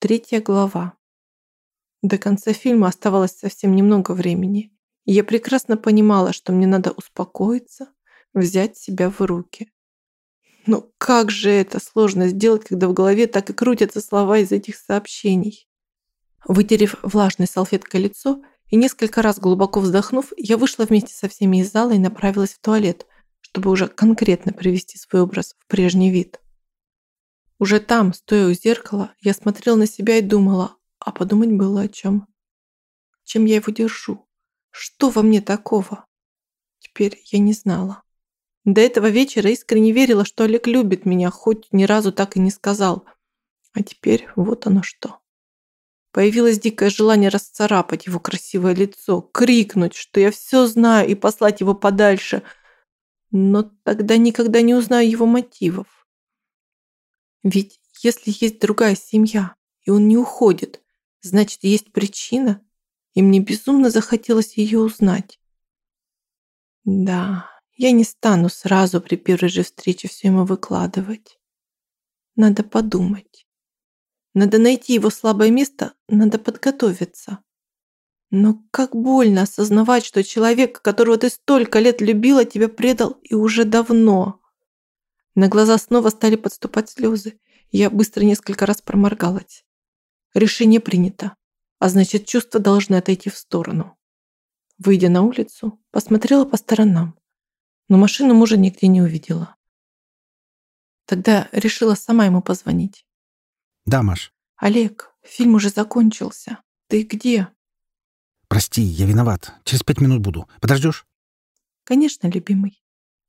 Третья глава. До конца фильма оставалось совсем немного времени, я прекрасно понимала, что мне надо успокоиться, взять себя в руки. Но как же это сложно сделать, когда в голове так и крутятся слова из этих сообщений. Вытерев влажной салфеткой лицо и несколько раз глубоко вздохнув, я вышла вместе со всеми из зала и направилась в туалет, чтобы уже конкретно привести свой образ в прежний вид. Уже там, стоя у зеркала, я смотрела на себя и думала, а подумать было о чем. Чем я его держу? Что во мне такого? Теперь я не знала. До этого вечера искренне верила, что Олег любит меня, хоть ни разу так и не сказал. А теперь вот оно что. Появилось дикое желание расцарапать его красивое лицо, крикнуть, что я все знаю и послать его подальше. Но тогда никогда не узнаю его мотивов. Ведь если есть другая семья, и он не уходит, значит, есть причина, и мне безумно захотелось ее узнать. Да, я не стану сразу при первой же встрече все ему выкладывать. Надо подумать. Надо найти его слабое место, надо подготовиться. Но как больно осознавать, что человек, которого ты столько лет любила, тебя предал и уже давно. На глаза снова стали подступать слезы. Я быстро несколько раз проморгалась. Решение принято, а значит, чувства должны отойти в сторону. Выйдя на улицу, посмотрела по сторонам, но машину мужа нигде не увидела. Тогда решила сама ему позвонить. Да, Маш. Олег, фильм уже закончился. Ты где? Прости, я виноват. Через пять минут буду. Подождешь? Конечно, любимый.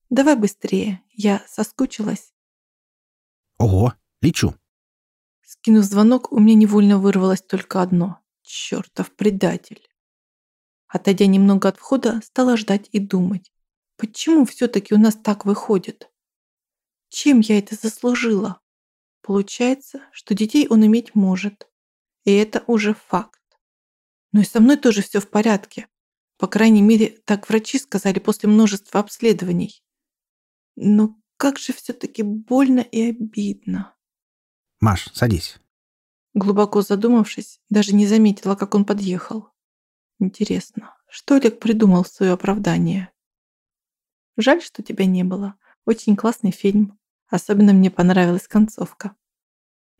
Давай быстрее, я соскучилась. Ого, лечу. Скинув звонок, у меня невольно вырвалось только одно. Чертов предатель. Отойдя немного от входа, стала ждать и думать. Почему все-таки у нас так выходит? Чем я это заслужила? Получается, что детей он иметь может. И это уже факт. Но и со мной тоже все в порядке. По крайней мере, так врачи сказали после множества обследований. Но как же все-таки больно и обидно. Маш, садись. Глубоко задумавшись, даже не заметила, как он подъехал. Интересно, что Олег придумал в свое оправдание? Жаль, что тебя не было. Очень классный фильм. Особенно мне понравилась концовка.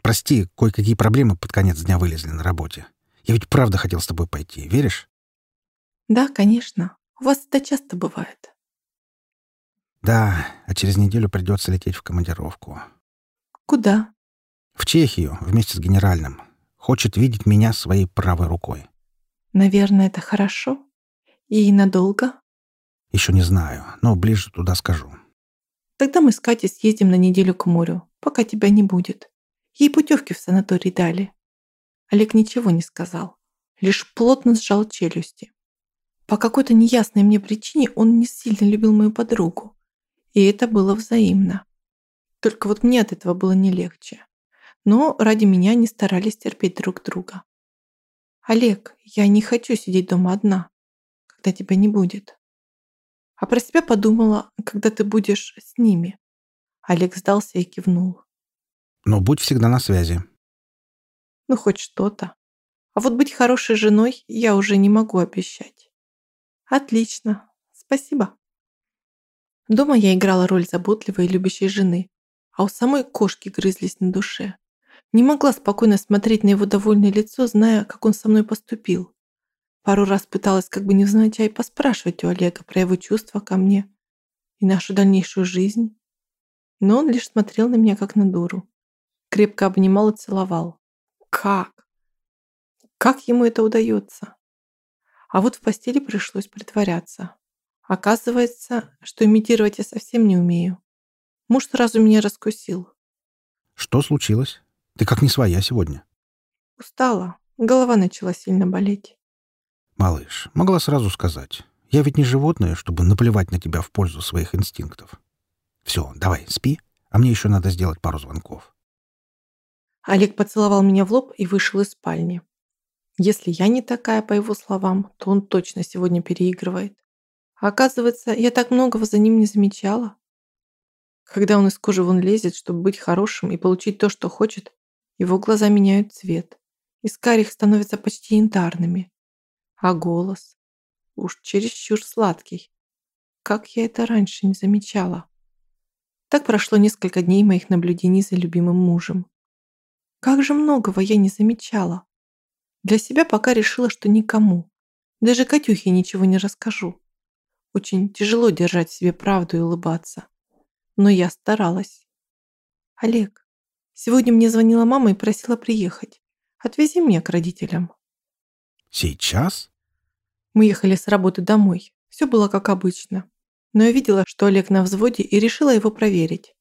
Прости, кое-какие проблемы под конец дня вылезли на работе. Я ведь правда хотел с тобой пойти, веришь? Да, конечно. У вас это часто бывает. Да, а через неделю придется лететь в командировку. Куда? В Чехию вместе с генеральным. Хочет видеть меня своей правой рукой. Наверное, это хорошо. И надолго? Еще не знаю, но ближе туда скажу. Тогда мы с Катей съездим на неделю к морю, пока тебя не будет. Ей путевки в санаторий дали. Олег ничего не сказал, лишь плотно сжал челюсти. По какой-то неясной мне причине он не сильно любил мою подругу. И это было взаимно. Только вот мне от этого было не легче. Но ради меня не старались терпеть друг друга. Олег, я не хочу сидеть дома одна, когда тебя не будет. А про себя подумала, когда ты будешь с ними. Олег сдался и кивнул. Но будь всегда на связи. Ну, хоть что-то. А вот быть хорошей женой я уже не могу обещать. Отлично. Спасибо. Дома я играла роль заботливой и любящей жены, а у самой кошки грызлись на душе. Не могла спокойно смотреть на его довольное лицо, зная, как он со мной поступил. Пару раз пыталась как бы невзначай поспрашивать у Олега про его чувства ко мне и нашу дальнейшую жизнь. Но он лишь смотрел на меня как на дуру. Крепко обнимал и целовал. Как? Как ему это удается? А вот в постели пришлось притворяться. Оказывается, что имитировать я совсем не умею. Муж сразу меня раскусил. Что случилось? Ты как не своя сегодня. Устала. Голова начала сильно болеть. Малыш, могла сразу сказать. Я ведь не животное, чтобы наплевать на тебя в пользу своих инстинктов. Все, давай, спи, а мне еще надо сделать пару звонков. Олег поцеловал меня в лоб и вышел из спальни. Если я не такая, по его словам, то он точно сегодня переигрывает. Оказывается, я так многого за ним не замечала. Когда он из кожи вон лезет, чтобы быть хорошим и получить то, что хочет, его глаза меняют цвет. Из карих становятся почти янтарными. А голос? Уж чересчур сладкий. Как я это раньше не замечала. Так прошло несколько дней моих наблюдений за любимым мужем. Как же многого я не замечала. Для себя пока решила, что никому. Даже Катюхе ничего не расскажу. Очень тяжело держать в себе правду и улыбаться. Но я старалась. Олег, сегодня мне звонила мама и просила приехать. Отвези меня к родителям. Сейчас? Мы ехали с работы домой. Все было как обычно. Но я видела, что Олег на взводе и решила его проверить.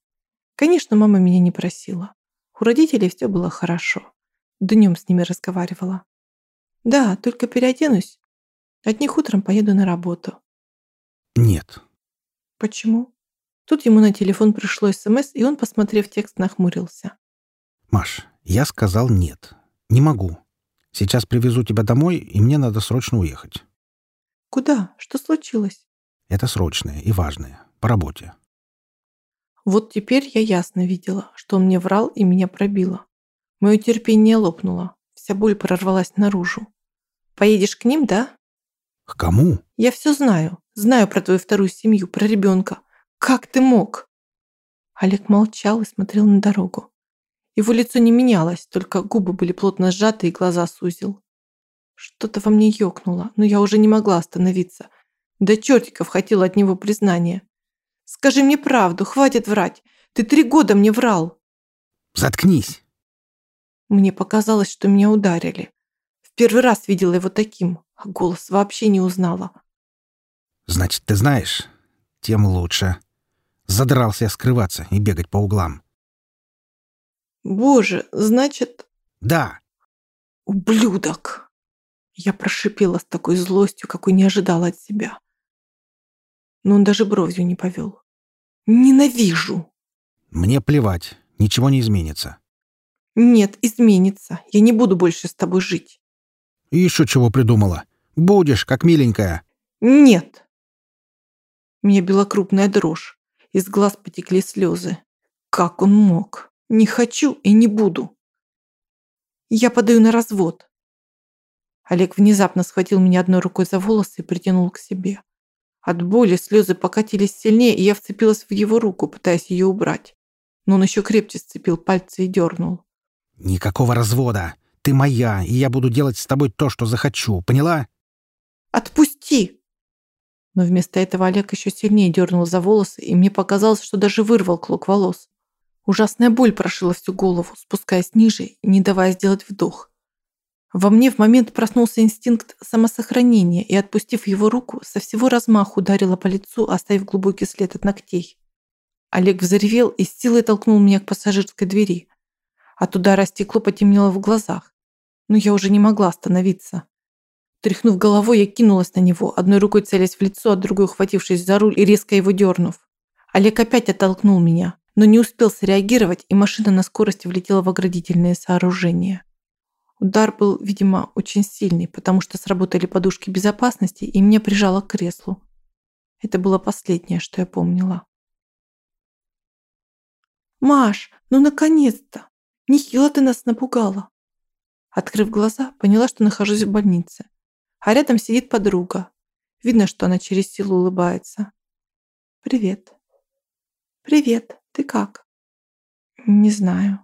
Конечно, мама меня не просила. У родителей все было хорошо. Днем с ними разговаривала. Да, только переоденусь. От них утром поеду на работу. Нет. Почему? Тут ему на телефон пришло СМС, и он, посмотрев текст, нахмурился. Маш, я сказал нет. Не могу. Сейчас привезу тебя домой, и мне надо срочно уехать. Куда? Что случилось? Это срочное и важное. По работе. Вот теперь я ясно видела, что он мне врал и меня пробило. Мое терпение лопнуло. Вся боль прорвалась наружу. Поедешь к ним, да? К кому? Я все знаю. Знаю про твою вторую семью, про ребенка. Как ты мог? Олег молчал и смотрел на дорогу. Его лицо не менялось, только губы были плотно сжаты и глаза сузил. Что-то во мне ёкнуло, но я уже не могла остановиться. До чертиков хотела от него признания. «Скажи мне правду, хватит врать. Ты три года мне врал». «Заткнись!» Мне показалось, что меня ударили. В первый раз видела его таким, а голос вообще не узнала. «Значит, ты знаешь? Тем лучше. Задрался я скрываться и бегать по углам». «Боже, значит...» «Да». «Ублюдок!» Я прошипела с такой злостью, какой не ожидала от себя. Но он даже бровью не повел. «Ненавижу!» «Мне плевать, ничего не изменится». Нет, изменится. Я не буду больше с тобой жить. Еще чего придумала? Будешь, как миленькая. Нет. Меня била крупная дрожь. Из глаз потекли слезы. Как он мог? Не хочу и не буду. Я подаю на развод. Олег внезапно схватил меня одной рукой за волосы и притянул к себе. От боли слезы покатились сильнее, и я вцепилась в его руку, пытаясь ее убрать. Но он еще крепче сцепил пальцы и дернул. «Никакого развода. Ты моя, и я буду делать с тобой то, что захочу. Поняла?» «Отпусти!» Но вместо этого Олег еще сильнее дернул за волосы, и мне показалось, что даже вырвал клок волос. Ужасная боль прошила всю голову, спускаясь ниже и не давая сделать вдох. Во мне в момент проснулся инстинкт самосохранения, и, отпустив его руку, со всего размаху ударила по лицу, оставив глубокий след от ногтей. Олег взревел и с силой толкнул меня к пассажирской двери. От удара стекло потемнело в глазах. Но я уже не могла остановиться. Тряхнув головой, я кинулась на него, одной рукой целясь в лицо, а другой ухватившись за руль и резко его дернув. Олег опять оттолкнул меня, но не успел среагировать, и машина на скорости влетела в оградительное сооружение. Удар был, видимо, очень сильный, потому что сработали подушки безопасности, и меня прижало к креслу. Это было последнее, что я помнила. «Маш, ну наконец-то! Нехило ты нас напугала!» Открыв глаза, поняла, что нахожусь в больнице. А рядом сидит подруга. Видно, что она через силу улыбается. «Привет». «Привет. Ты как?» «Не знаю».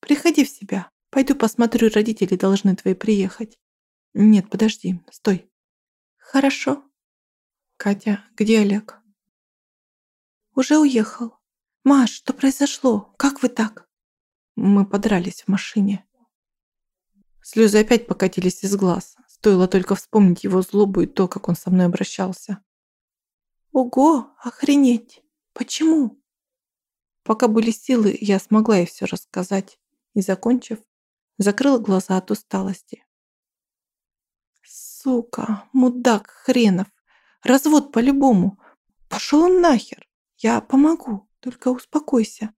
«Приходи в себя. Пойду посмотрю, родители должны твои приехать». «Нет, подожди. Стой». «Хорошо». «Катя, где Олег?» «Уже уехал. Маш, что произошло? Как вы так?» Мы подрались в машине. Слезы опять покатились из глаз. Стоило только вспомнить его злобу и то, как он со мной обращался. Ого, охренеть! Почему? Пока были силы, я смогла ей все рассказать. И, закончив, закрыла глаза от усталости. Сука, мудак хренов. Развод по-любому. Пошел он нахер. Я помогу, только успокойся.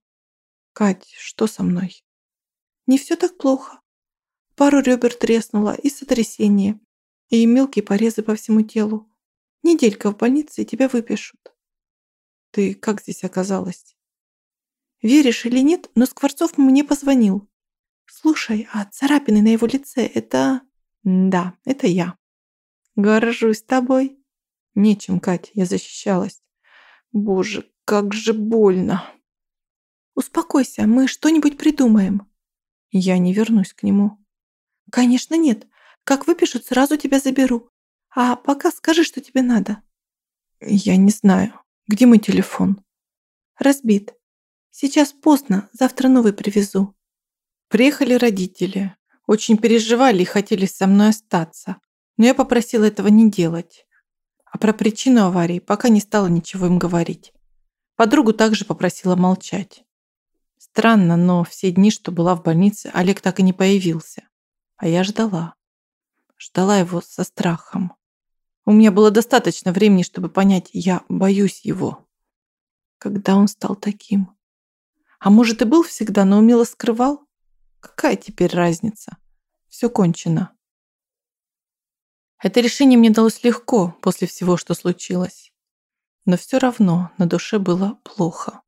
Кать, что со мной? Не все так плохо. Пару ребер треснуло и сотрясение, и мелкие порезы по всему телу. Неделька в больнице, и тебя выпишут. Ты как здесь оказалась? Веришь или нет, но Скворцов мне позвонил. Слушай, а царапины на его лице – это... Да, это я. Горжусь тобой. Нечем, Кать, я защищалась. Боже, как же больно. Успокойся, мы что-нибудь придумаем. Я не вернусь к нему. Конечно, нет. Как выпишут, сразу тебя заберу. А пока скажи, что тебе надо. Я не знаю. Где мой телефон? Разбит. Сейчас поздно, завтра новый привезу. Приехали родители. Очень переживали и хотели со мной остаться. Но я попросила этого не делать. А про причину аварии пока не стала ничего им говорить. Подругу также попросила молчать. Странно, но все дни, что была в больнице, Олег так и не появился. А я ждала. Ждала его со страхом. У меня было достаточно времени, чтобы понять, я боюсь его. Когда он стал таким? А может и был всегда, но умело скрывал? Какая теперь разница? Все кончено. Это решение мне далось легко после всего, что случилось. Но все равно на душе было плохо.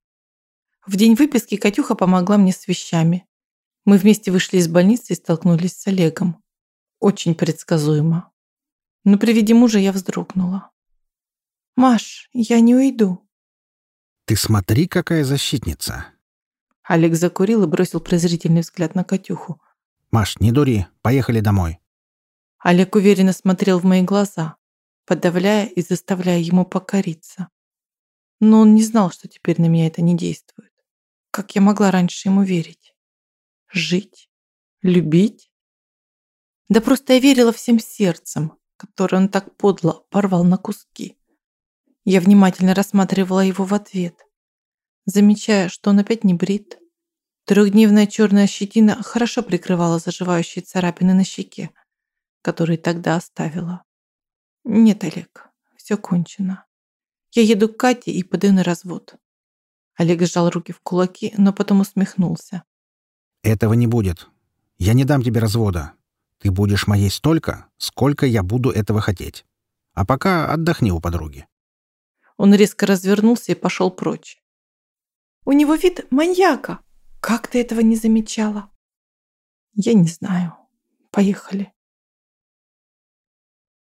В день выписки Катюха помогла мне с вещами. Мы вместе вышли из больницы и столкнулись с Олегом. Очень предсказуемо. Но при виде мужа я вздрогнула. «Маш, я не уйду». «Ты смотри, какая защитница!» Олег закурил и бросил презрительный взгляд на Катюху. «Маш, не дури, поехали домой». Олег уверенно смотрел в мои глаза, подавляя и заставляя ему покориться. Но он не знал, что теперь на меня это не действует. Как я могла раньше ему верить? Жить? Любить? Да просто я верила всем сердцем, которое он так подло порвал на куски. Я внимательно рассматривала его в ответ, замечая, что он опять не брит. Трехдневная черная щетина хорошо прикрывала заживающие царапины на щеке, который тогда оставила. Нет, Олег, все кончено. Я еду к Кате и подаю на развод. Олег сжал руки в кулаки, но потом усмехнулся. Этого не будет. Я не дам тебе развода. Ты будешь моей столько, сколько я буду этого хотеть. А пока отдохни у подруги. Он резко развернулся и пошел прочь. У него вид маньяка. Как ты этого не замечала? Я не знаю. Поехали.